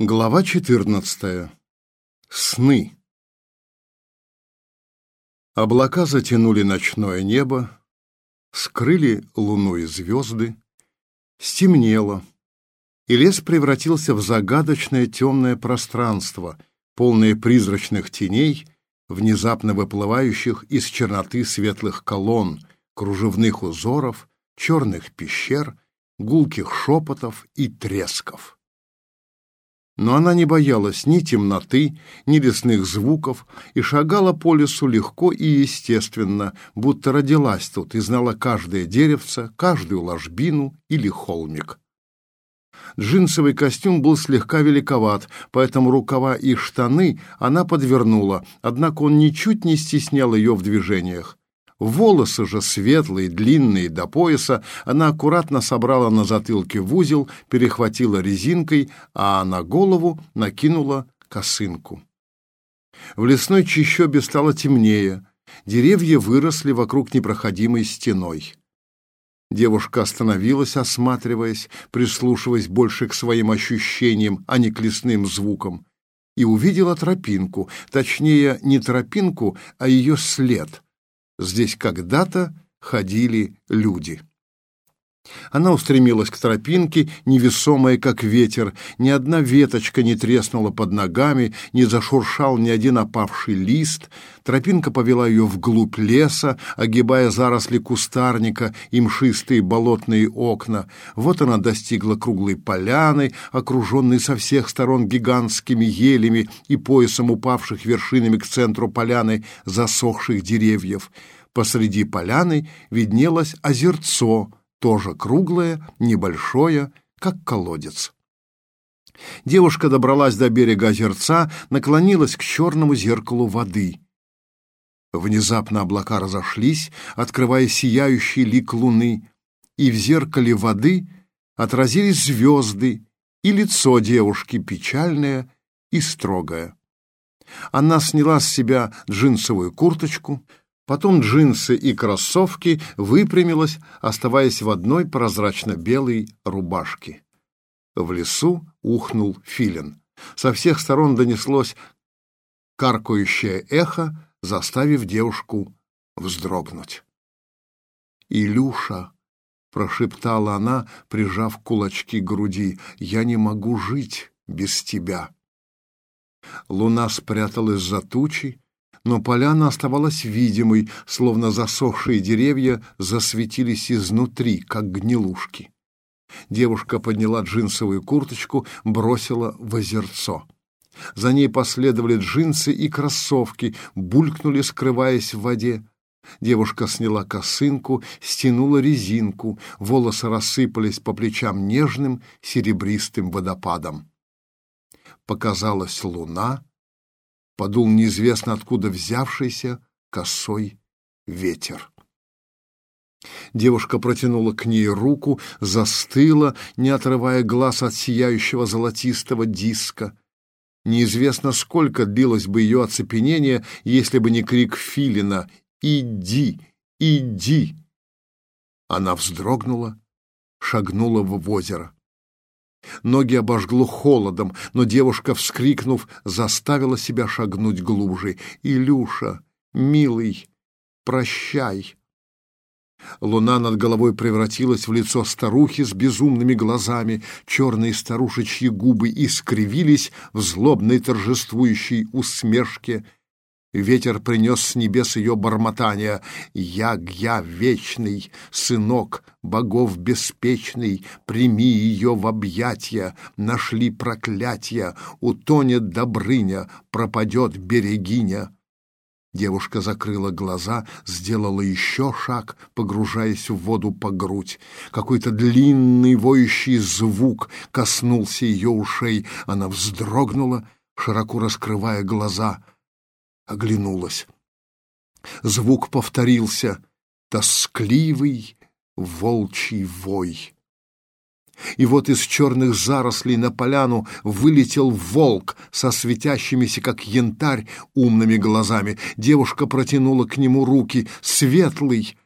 Глава 14. Сны. Облака затянули ночное небо, скрыли луну и звезды, стемнело, и лес превратился в загадочное темное пространство, полное призрачных теней, внезапно выплывающих из черноты светлых колонн, кружевных узоров, черных пещер, гулких шепотов и тресков. Но она не боялась ни темноты, ни лесных звуков и шагала по лесу легко и естественно, будто родилась тут и знала каждое деревце, каждую ложбину или холмик. Джинсовый костюм был слегка великоват, поэтому рукава и штаны она подвернула, однако он ничуть не стеснял ее в движениях. Волосы же светлые, длинные, до пояса, она аккуратно собрала на затылке в узел, перехватила резинкой, а на голову накинула косынку. В лесной чащобе стало темнее, деревья выросли вокруг непроходимой стеной. Девушка остановилась, осматриваясь, прислушиваясь больше к своим ощущениям, а не к лесным звукам, и увидела тропинку, точнее, не тропинку, а ее след — Здесь когда-то ходили люди. Она устремилась к тропинке, невесомая, как ветер. Ни одна веточка не треснула под ногами, не зашуршал ни один опавший лист. Тропинка повела ее вглубь леса, огибая заросли кустарника и мшистые болотные окна. Вот она достигла круглой поляны, окруженной со всех сторон гигантскими елями и поясом упавших вершинами к центру поляны засохших деревьев. Посреди поляны виднелось озерцо — тоже круглое, небольшое, как колодец. Девушка добралась до берега озерца, наклонилась к черному зеркалу воды. Внезапно облака разошлись, открывая сияющий лик луны, и в зеркале воды отразились звезды и лицо девушки печальное и строгое. Она сняла с себя джинсовую курточку, Потом джинсы и кроссовки выпрямилась, оставаясь в одной прозрачно-белой рубашке. В лесу ухнул филин. Со всех сторон донеслось каркающее эхо, заставив девушку вздрогнуть. «Илюша!» — прошептала она, прижав кулачки к груди. «Я не могу жить без тебя!» Луна спряталась за тучи, но поляна оставалась видимой, словно засохшие деревья засветились изнутри, как гнилушки. Девушка подняла джинсовую курточку, бросила в озерцо. За ней последовали джинсы и кроссовки, булькнули, скрываясь в воде. Девушка сняла косынку, стянула резинку, волосы рассыпались по плечам нежным серебристым водопадом. Показалась луна, подул неизвестно откуда взявшийся косой ветер. Девушка протянула к ней руку, застыла, не отрывая глаз от сияющего золотистого диска. Неизвестно, сколько длилось бы ее оцепенение, если бы не крик Филина «Иди! Иди!». Она вздрогнула, шагнула в озеро. Ноги обожгло холодом, но девушка, вскрикнув, заставила себя шагнуть глубже. «Илюша, милый, прощай!» Луна над головой превратилась в лицо старухи с безумными глазами, черные старушечьи губы искривились в злобной торжествующей усмешке — Ветер принес с небес ее бормотание. «Я-я вечный, сынок богов беспечный, прими ее в объятия, нашли проклятия, утонет Добрыня, пропадет Берегиня». Девушка закрыла глаза, сделала еще шаг, погружаясь в воду по грудь. Какой-то длинный воющий звук коснулся ее ушей. Она вздрогнула, широко раскрывая глаза — оглянулась. Звук повторился, тоскливый волчий вой. И вот из черных зарослей на поляну вылетел волк со светящимися, как янтарь, умными глазами. Девушка протянула к нему руки. «Светлый!»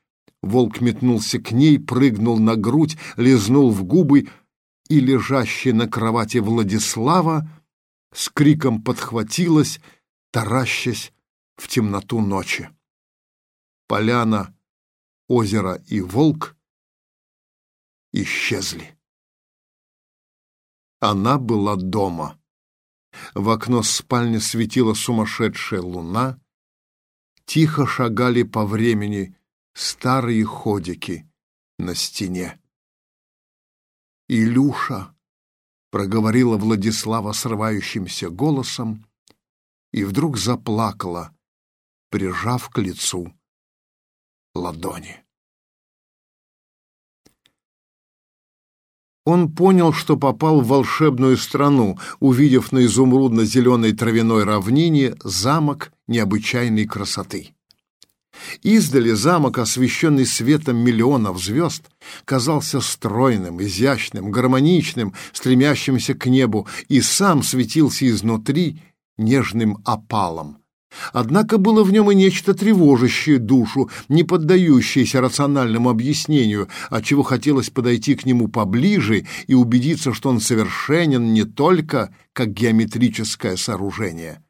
Волк метнулся к ней, прыгнул на грудь, лизнул в губы, и лежащий на кровати Владислава с криком подхватилась, таращась в темноту ночи. Поляна, озеро и волк исчезли. Она была дома. В окно спальни светила сумасшедшая луна. Тихо шагали по времени старые ходики на стене. «Илюша!» — проговорила Владислава срывающимся голосом и вдруг заплакала, прижав к лицу ладони. Он понял, что попал в волшебную страну, увидев на изумрудно-зеленой травяной равнине замок необычайной красоты. Издали замок, освещенный светом миллионов звезд, казался стройным, изящным, гармоничным, стремящимся к небу, и сам светился изнутри нежным опалом. Однако было в нем и нечто тревожащее душу, не поддающееся рациональному объяснению, отчего хотелось подойти к нему поближе и убедиться, что он совершенен не только как геометрическое сооружение.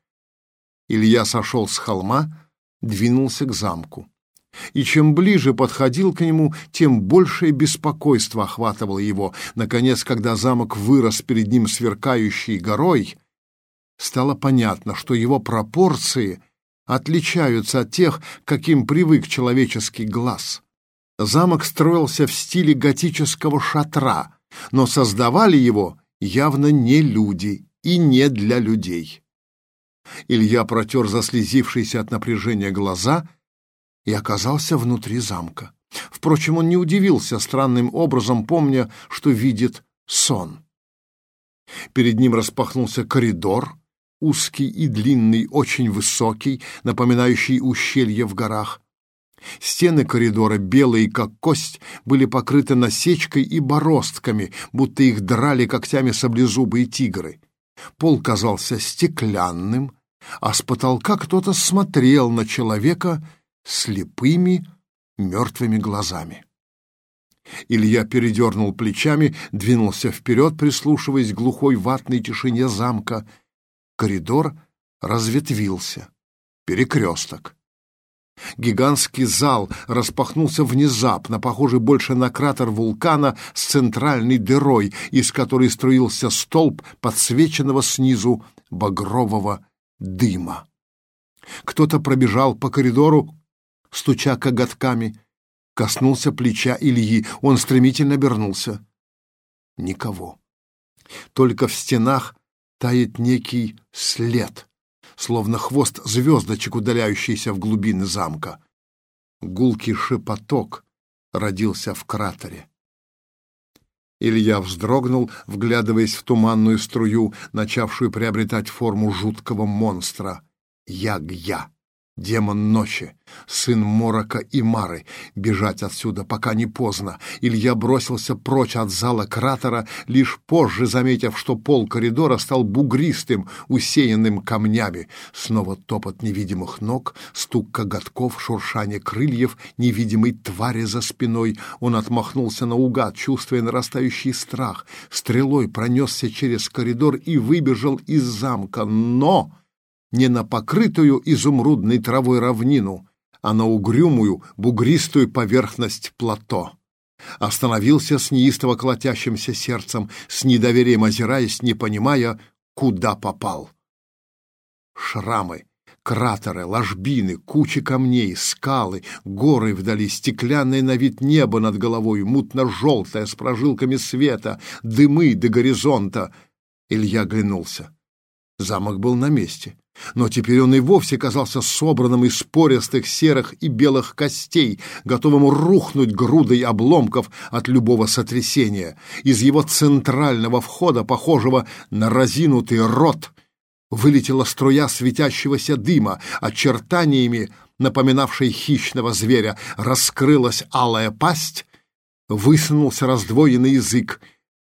Илья сошел с холма, двинулся к замку. И чем ближе подходил к нему, тем большее беспокойство охватывало его. Наконец, когда замок вырос перед ним сверкающей горой — стало понятно, что его пропорции отличаются от тех, каким привык человеческий глаз. Замок строился в стиле готического шатра, но создавали его явно не люди и не для людей. Илья протер заслезившиеся от напряжения глаза и оказался внутри замка. Впрочем, он не удивился странным образом, помня, что видит сон. Перед ним распахнулся коридор, узкий и длинный, очень высокий, напоминающий ущелье в горах. Стены коридора, белые как кость, были покрыты насечкой и бороздками, будто их драли когтями саблезубые тигры. Пол казался стеклянным, а с потолка кто-то смотрел на человека слепыми мертвыми глазами. Илья передернул плечами, двинулся вперед, прислушиваясь к глухой ватной тишине замка — Коридор разветвился. Перекресток. Гигантский зал распахнулся внезапно, похожий больше на кратер вулкана с центральной дырой, из которой струился столб подсвеченного снизу багрового дыма. Кто-то пробежал по коридору, стуча коготками, коснулся плеча Ильи. Он стремительно обернулся. Никого. Только в стенах тает некий след, словно хвост звездочек, удаляющийся в глубины замка. Гулкий шепоток родился в кратере. Илья вздрогнул, вглядываясь в туманную струю, начавшую приобретать форму жуткого монстра. Яг-я демон ночи, сын Морока и Мары, бежать отсюда, пока не поздно. Илья бросился прочь от зала кратера, лишь позже заметив, что пол коридора стал бугристым, усеянным камнями. Снова топот невидимых ног, стук коготков, шуршание крыльев невидимой твари за спиной. Он отмахнулся наугад, чувствуя нарастающий страх. Стрелой пронесся через коридор и выбежал из замка. Но не на покрытую изумрудной травой равнину, а на угрюмую, бугристую поверхность плато. Остановился с неистово колотящимся сердцем, с недоверием озираясь, не понимая, куда попал. Шрамы, кратеры, ложбины, кучи камней, скалы, горы вдали, стеклянное на вид небо над головой, мутно-желтое, с прожилками света, дымы до горизонта. Илья глянулся. Замок был на месте. Но теперь он и вовсе казался собранным из пористых серых и белых костей, готовым рухнуть грудой обломков от любого сотрясения. Из его центрального входа, похожего на разинутый рот, вылетела струя светящегося дыма, очертаниями напоминавшей хищного зверя. Раскрылась алая пасть, высунулся раздвоенный язык,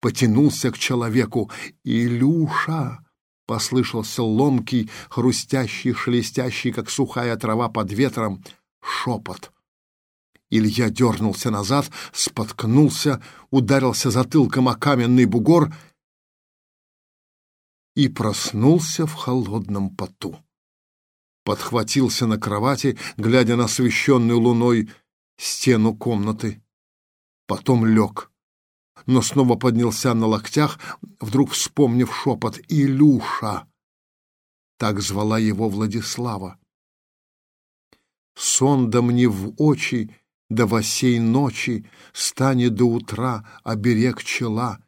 потянулся к человеку. «Илюша!» Послышался ломкий, хрустящий, шелестящий, как сухая трава под ветром, шепот. Илья дернулся назад, споткнулся, ударился затылком о каменный бугор и проснулся в холодном поту. Подхватился на кровати, глядя на освещенную луной стену комнаты. Потом лег, но снова поднялся на локтях, вдруг вспомнив шепот «Илюша!» Так звала его Владислава. Сон да мне в очи, да во сей ночи, Станет до утра оберег чела.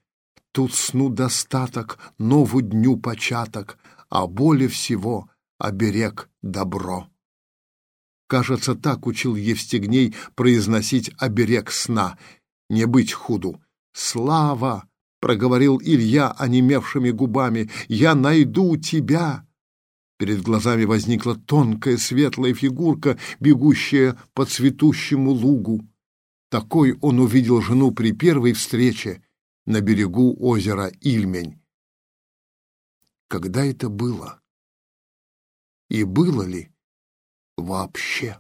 Тут сну достаток, нову дню початок, А более всего оберег добро. Кажется, так учил Евстигней произносить оберег сна, не быть худу. «Слава!» — проговорил Илья онемевшими губами. «Я найду тебя!» Перед глазами возникла тонкая светлая фигурка, бегущая по цветущему лугу. Такой он увидел жену при первой встрече на берегу озера Ильмень. Когда это было? И было ли вообще?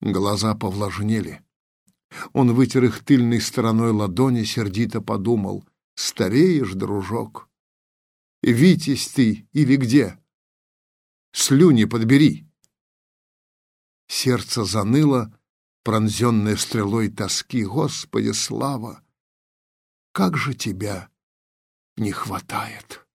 Глаза повлажнели. Он вытер их тыльной стороной ладони, сердито подумал. «Стареешь, дружок, Витязь ты или где? Слюни подбери. Сердце заныло, пронзенное стрелой тоски. Господи, слава! Как же тебя не хватает!